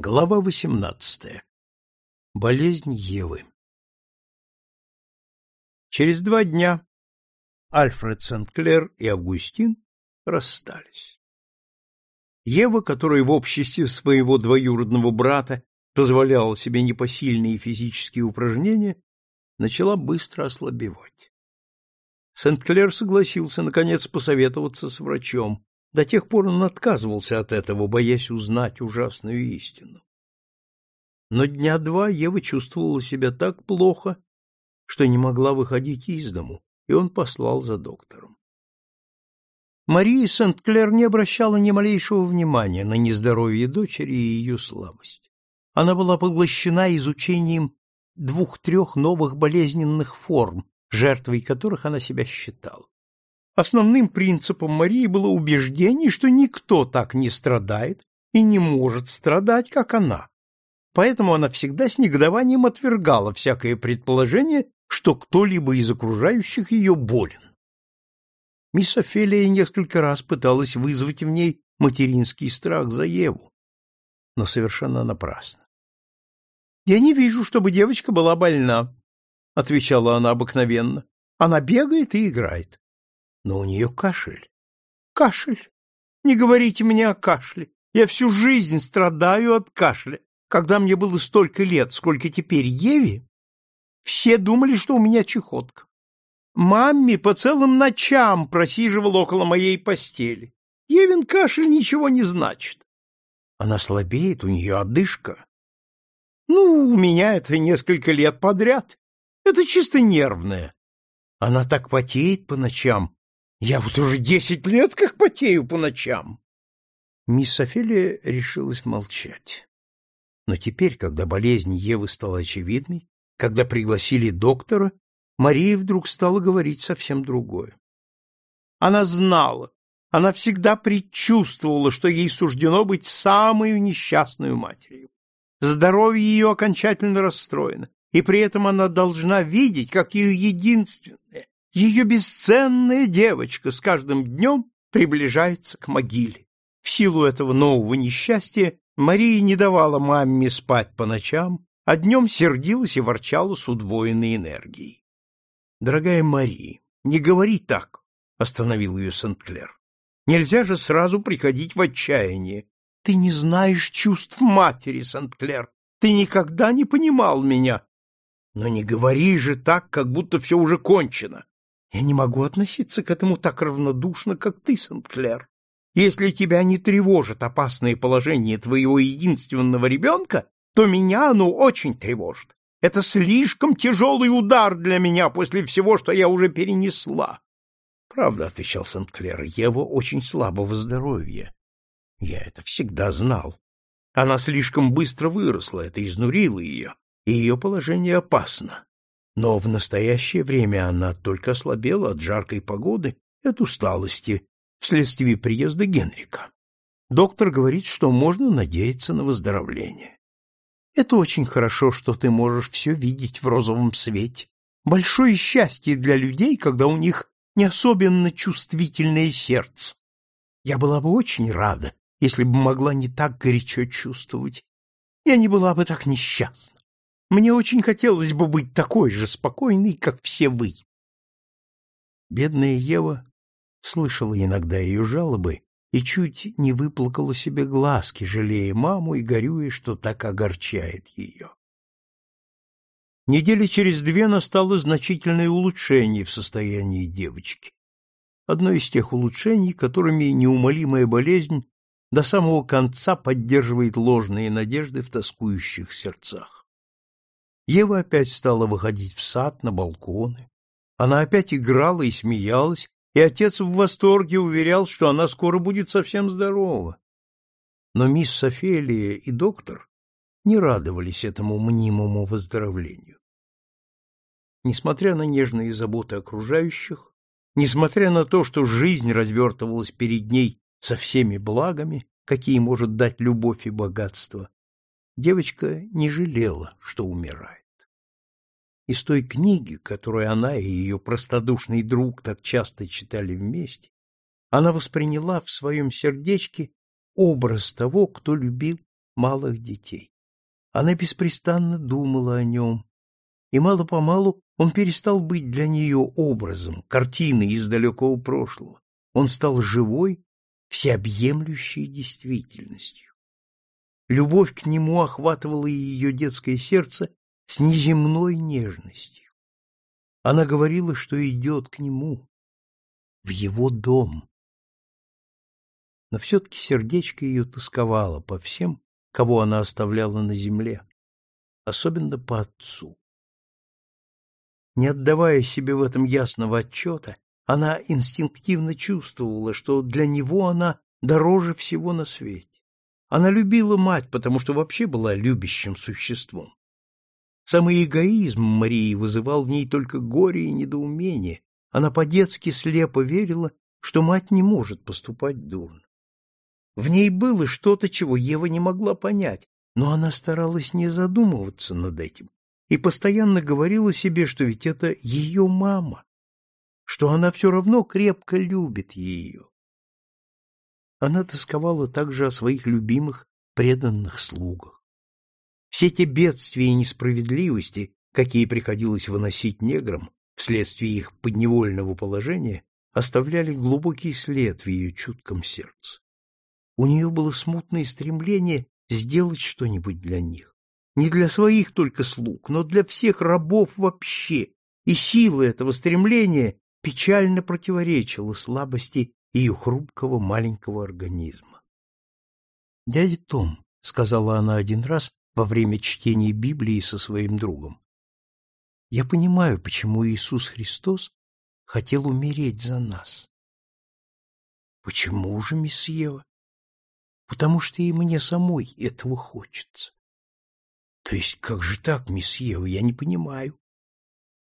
Глава восемнадцатая. Болезнь Евы. Через два дня Альфред Сент-Клер и Августин расстались. Ева, которая в обществе своего двоюродного брата позволяла себе непосильные физические упражнения, начала быстро ослабевать. Сент-Клер согласился, наконец, посоветоваться с врачом, до тех пор он отказывался от этого, боясь узнать ужасную истину. Но дня два Ева чувствовала себя так плохо, что не могла выходить из дому, и он послал за доктором. Мария Сент-Клер не обращала ни малейшего внимания на нездоровье дочери и ее слабость. Она была поглощена изучением двух-трех новых болезненных форм, жертвой которых она себя считала. Основным принципом Марии было убеждение, что никто так не страдает и не может страдать, как она. Поэтому она всегда с негодованием отвергала всякое предположение, что кто-либо из окружающих ее болен. Мисс Офелия несколько раз пыталась вызвать в ней материнский страх за Еву, но совершенно напрасно. «Я не вижу, чтобы девочка была больна», — отвечала она обыкновенно. «Она бегает и играет но у нее кашель. Кашель. Не говорите мне о кашле. Я всю жизнь страдаю от кашля. Когда мне было столько лет, сколько теперь Еве, все думали, что у меня чехотка. Мамми по целым ночам просиживал около моей постели. Евин кашель ничего не значит. Она слабеет, у нее одышка. Ну, у меня это несколько лет подряд. Это чисто нервное. Она так потеет по ночам, я вот уже десять лет как потею по ночам. Мисс Офелия решилась молчать. Но теперь, когда болезнь Евы стала очевидной, когда пригласили доктора, Мария вдруг стала говорить совсем другое. Она знала, она всегда предчувствовала, что ей суждено быть самой несчастной матерью. Здоровье ее окончательно расстроено, и при этом она должна видеть, как ее единственное, ее бесценная девочка с каждым днем приближается к могиле. В силу этого нового несчастья Мария не давала маме спать по ночам, а днем сердилась и ворчала с удвоенной энергией. — Дорогая Мария, не говори так, — остановил ее Сент-Клер. — Нельзя же сразу приходить в отчаяние. Ты не знаешь чувств матери, Сент-Клер. Ты никогда не понимал меня. Но не говори же так, как будто все уже кончено. Я не могу относиться к этому так равнодушно, как ты, Сент-Клер. Если тебя не тревожит опасное положение твоего единственного ребенка, то меня оно очень тревожит. Это слишком тяжелый удар для меня после всего, что я уже перенесла. — Правда, — отвечал Сент-Клер, — Ева очень слабого здоровья. Я это всегда знал. Она слишком быстро выросла, это изнурило ее, и ее положение опасно. Но в настоящее время она только ослабела от жаркой погоды и от усталости вследствие приезда Генрика. Доктор говорит, что можно надеяться на выздоровление. Это очень хорошо, что ты можешь все видеть в розовом свете. Большое счастье для людей, когда у них не особенно чувствительное сердце. Я была бы очень рада, если бы могла не так горячо чувствовать. Я не была бы так несчастна. Мне очень хотелось бы быть такой же спокойной, как все вы. Бедная Ева слышала иногда ее жалобы и чуть не выплакала себе глазки, жалея маму и горюя, что так огорчает ее. Недели через две настало значительное улучшение в состоянии девочки. Одно из тех улучшений, которыми неумолимая болезнь до самого конца поддерживает ложные надежды в тоскующих сердцах. Ева опять стала выходить в сад, на балконы. Она опять играла и смеялась, и отец в восторге уверял, что она скоро будет совсем здорова. Но мисс Софелия и доктор не радовались этому мнимому выздоровлению. Несмотря на нежные заботы окружающих, несмотря на то, что жизнь развертывалась перед ней со всеми благами, какие может дать любовь и богатство, девочка не жалела, что умирает. Из той книги, которую она и ее простодушный друг так часто читали вместе, она восприняла в своем сердечке образ того, кто любил малых детей. Она беспрестанно думала о нем, и мало-помалу он перестал быть для нее образом, картиной из далекого прошлого. Он стал живой, всеобъемлющей действительностью. Любовь к нему охватывала ее детское сердце с неземной нежностью. Она говорила, что идет к нему, в его дом. Но все-таки сердечко ее тосковало по всем, кого она оставляла на земле, особенно по отцу. Не отдавая себе в этом ясного отчета, она инстинктивно чувствовала, что для него она дороже всего на свете. Она любила мать, потому что вообще была любящим существом. Самый эгоизм Марии вызывал в ней только горе и недоумение. Она по-детски слепо верила, что мать не может поступать дурно. В ней было что-то, чего Ева не могла понять, но она старалась не задумываться над этим и постоянно говорила себе, что ведь это ее мама, что она все равно крепко любит ее. Она тосковала также о своих любимых преданных слугах. Все те бедствия и несправедливости, какие приходилось выносить неграм вследствие их подневольного положения, оставляли глубокий след в ее чутком сердце. У нее было смутное стремление сделать что-нибудь для них. Не для своих только слуг, но для всех рабов вообще, и сила этого стремления печально противоречила слабости ее хрупкого маленького организма. «Дядя Том», — сказала она один раз, во время чтения Библии со своим другом. Я понимаю, почему Иисус Христос хотел умереть за нас. Почему же, мисс Ева? Потому что и мне самой этого хочется. То есть как же так, мисс Ева, я не понимаю.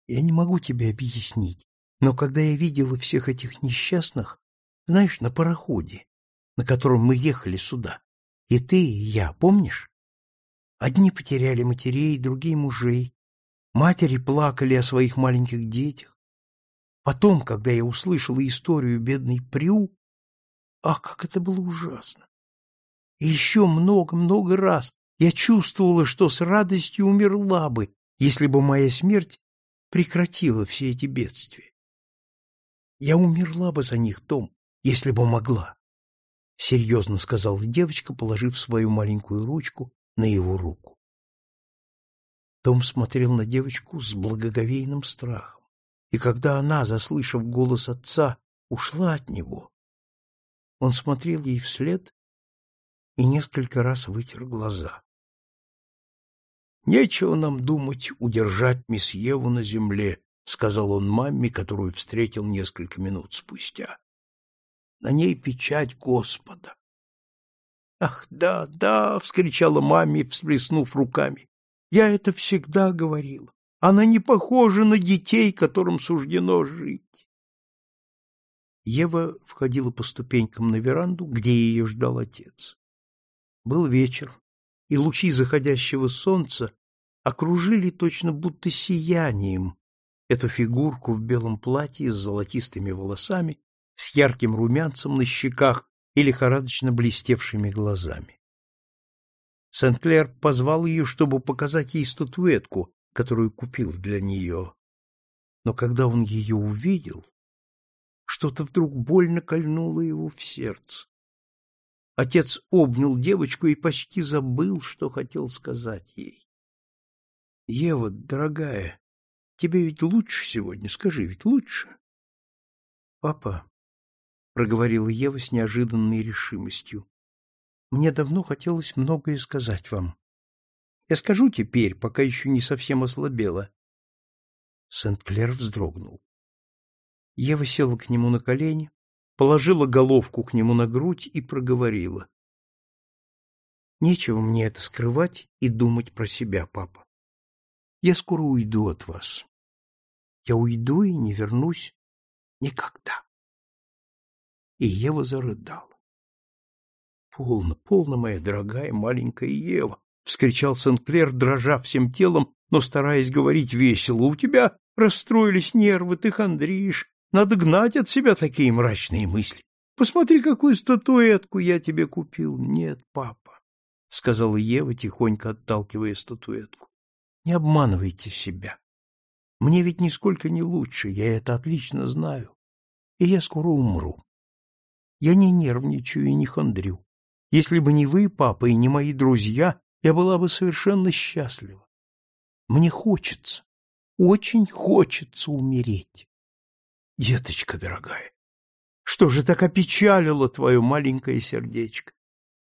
Я не могу тебе объяснить, но когда я видела всех этих несчастных, знаешь, на пароходе, на котором мы ехали сюда, и ты, и я, помнишь? Одни потеряли матерей, другие мужей. Матери плакали о своих маленьких детях. Потом, когда я услышала историю бедной Прю, ах, как это было ужасно! И еще много-много раз я чувствовала, что с радостью умерла бы, если бы моя смерть прекратила все эти бедствия. Я умерла бы за них, Том, если бы могла, — серьезно сказала девочка, положив свою маленькую ручку на его руку. Том смотрел на девочку с благоговейным страхом, и когда она, заслышав голос отца, ушла от него, он смотрел ей вслед и несколько раз вытер глаза. «Нечего нам думать удержать мисс Еву на земле», — сказал он маме, которую встретил несколько минут спустя. «На ней печать Господа. Ах, да, да, вскричала маме, всплеснув руками. Я это всегда говорила. Она не похожа на детей, которым суждено жить. Ева входила по ступенькам на веранду, где ее ждал отец. Был вечер, и лучи заходящего солнца окружили точно будто сиянием эту фигурку в белом платье с золотистыми волосами, с ярким румянцем на щеках и лихорадочно блестевшими глазами. Сент-Клер позвал ее, чтобы показать ей статуэтку, которую купил для нее. Но когда он ее увидел, что-то вдруг больно кольнуло его в сердце. Отец обнял девочку и почти забыл, что хотел сказать ей. — Ева, дорогая, тебе ведь лучше сегодня, скажи, ведь лучше? — Папа, проговорила Ева с неожиданной решимостью. Мне давно хотелось многое сказать вам. Я скажу теперь, пока еще не совсем ослабела. Сент-Клер вздрогнул. Ева села к нему на колени, положила головку к нему на грудь и проговорила. Нечего мне это скрывать и думать про себя, папа. Я скоро уйду от вас. Я уйду и не вернусь никогда и Ева зарыдала. «Полно, полно, моя дорогая маленькая Ева!» — вскричал Сент-Клер, дрожа всем телом, но стараясь говорить весело. «У тебя расстроились нервы, ты хандришь. Надо гнать от себя такие мрачные мысли. Посмотри, какую статуэтку я тебе купил. Нет, папа, сказала Ева, тихонько отталкивая статуэтку. Не обманывайте себя. Мне ведь нисколько не лучше, я это отлично знаю. И я скоро умру. Я не нервничаю и не хандрю. Если бы не вы, папа, и не мои друзья, я была бы совершенно счастлива. Мне хочется, очень хочется умереть. Деточка дорогая, что же так опечалило твое маленькое сердечко?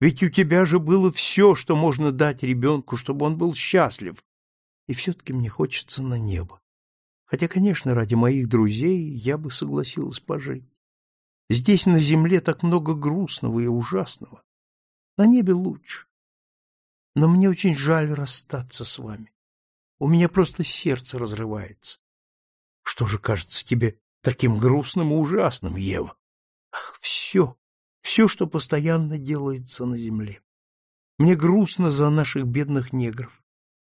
Ведь у тебя же было все, что можно дать ребенку, чтобы он был счастлив. И все-таки мне хочется на небо. Хотя, конечно, ради моих друзей я бы согласилась пожить. Здесь на земле так много грустного и ужасного. На небе лучше. Но мне очень жаль расстаться с вами. У меня просто сердце разрывается. Что же кажется тебе таким грустным и ужасным, Ева? Ах, все, все, что постоянно делается на земле. Мне грустно за наших бедных негров.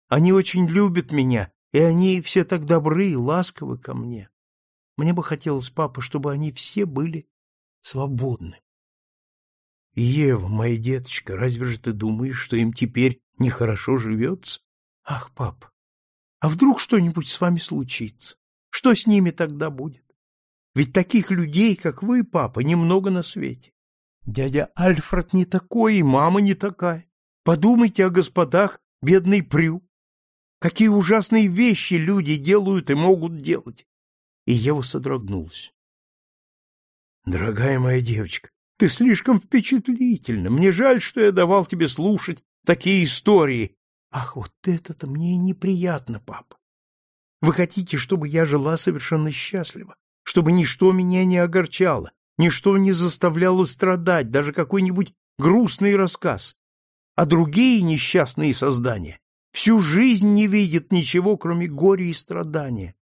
Они очень любят меня, и они все так добры и ласковы ко мне. Мне бы хотелось, папа, чтобы они все были свободны. Ева, моя деточка, разве же ты думаешь, что им теперь нехорошо живется? Ах, пап, а вдруг что-нибудь с вами случится? Что с ними тогда будет? Ведь таких людей, как вы, папа, немного на свете. Дядя Альфред не такой, и мама не такая. Подумайте о господах бедный Прю. Какие ужасные вещи люди делают и могут делать. И Ева содрогнулась. Дорогая моя девочка, ты слишком впечатлительна. Мне жаль, что я давал тебе слушать такие истории. Ах, вот это-то мне и неприятно, папа. Вы хотите, чтобы я жила совершенно счастливо, чтобы ничто меня не огорчало, ничто не заставляло страдать, даже какой-нибудь грустный рассказ. А другие несчастные создания всю жизнь не видят ничего, кроме горя и страдания.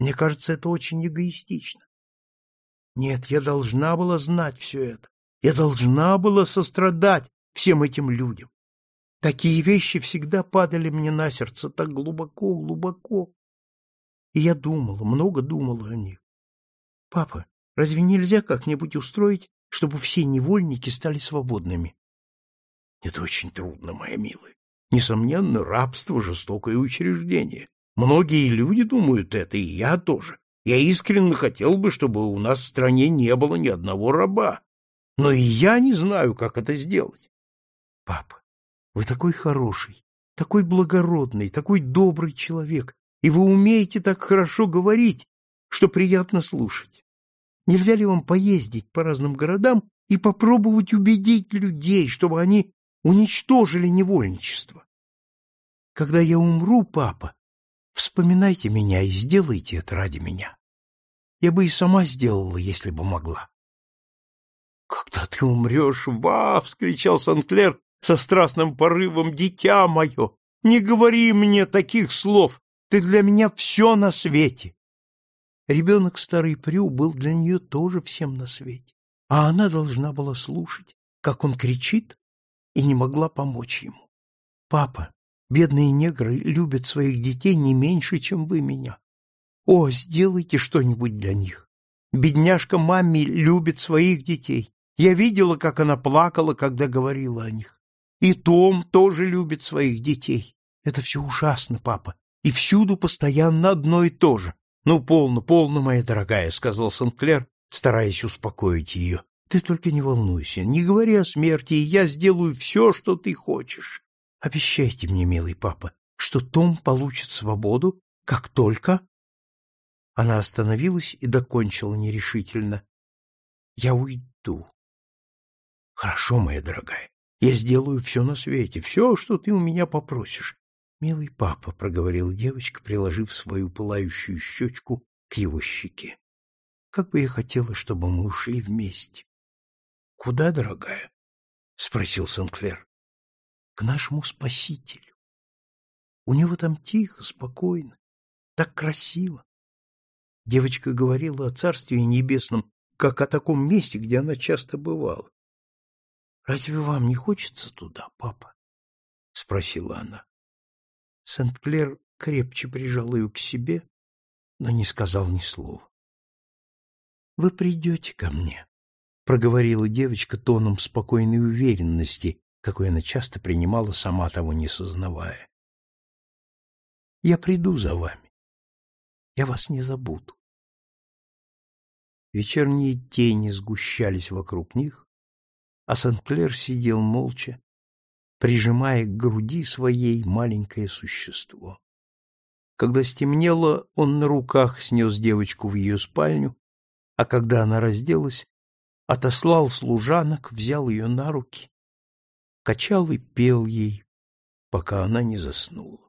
Мне кажется, это очень эгоистично. Нет, я должна была знать все это. Я должна была сострадать всем этим людям. Такие вещи всегда падали мне на сердце так глубоко, глубоко. И я думала, много думала о них. Папа, разве нельзя как-нибудь устроить, чтобы все невольники стали свободными? Это очень трудно, моя милая. Несомненно, рабство — жестокое учреждение. Многие люди думают это, и я тоже. Я искренне хотел бы, чтобы у нас в стране не было ни одного раба. Но и я не знаю, как это сделать. Папа, вы такой хороший, такой благородный, такой добрый человек, и вы умеете так хорошо говорить, что приятно слушать. Нельзя ли вам поездить по разным городам и попробовать убедить людей, чтобы они уничтожили невольничество? Когда я умру, папа, вспоминайте меня и сделайте это ради меня. Я бы и сама сделала, если бы могла. — Когда ты умрешь, ва! — вскричал Санклер со страстным порывом. — Дитя мое! Не говори мне таких слов! Ты для меня все на свете! Ребенок старый Прю был для нее тоже всем на свете, а она должна была слушать, как он кричит, и не могла помочь ему. — Папа, бедные негры любят своих детей не меньше, чем вы меня. О, сделайте что-нибудь для них. Бедняжка Мамми любит своих детей. Я видела, как она плакала, когда говорила о них. И Том тоже любит своих детей. Это все ужасно, папа. И всюду постоянно одно и то же. Ну, полно, полно, моя дорогая, — сказал Сент-Клер, стараясь успокоить ее. Ты только не волнуйся, не говори о смерти, и я сделаю все, что ты хочешь. Обещайте мне, милый папа, что Том получит свободу, как только она остановилась и докончила нерешительно. — Я уйду. — Хорошо, моя дорогая. Я сделаю все на свете, все, что ты у меня попросишь. — Милый папа, — проговорила девочка, приложив свою пылающую щечку к его щеке. — Как бы я хотела, чтобы мы ушли вместе. — Куда, дорогая? — спросил Сенклер. — К нашему спасителю. У него там тихо, спокойно, так красиво. Девочка говорила о Царстве Небесном, как о таком месте, где она часто бывала. — Разве вам не хочется туда, папа? — спросила она. Сент-Клер крепче прижал ее к себе, но не сказал ни слова. — Вы придете ко мне, — проговорила девочка тоном спокойной уверенности, какой она часто принимала, сама того не сознавая. «Я приду за вами. Я вас не забуду». Вечерние тени сгущались вокруг них, а Сент-Клер сидел молча, прижимая к груди своей маленькое существо. Когда стемнело, он на руках снес девочку в ее спальню, а когда она разделась, отослал служанок, взял ее на руки, качал и пел ей, пока она не заснула.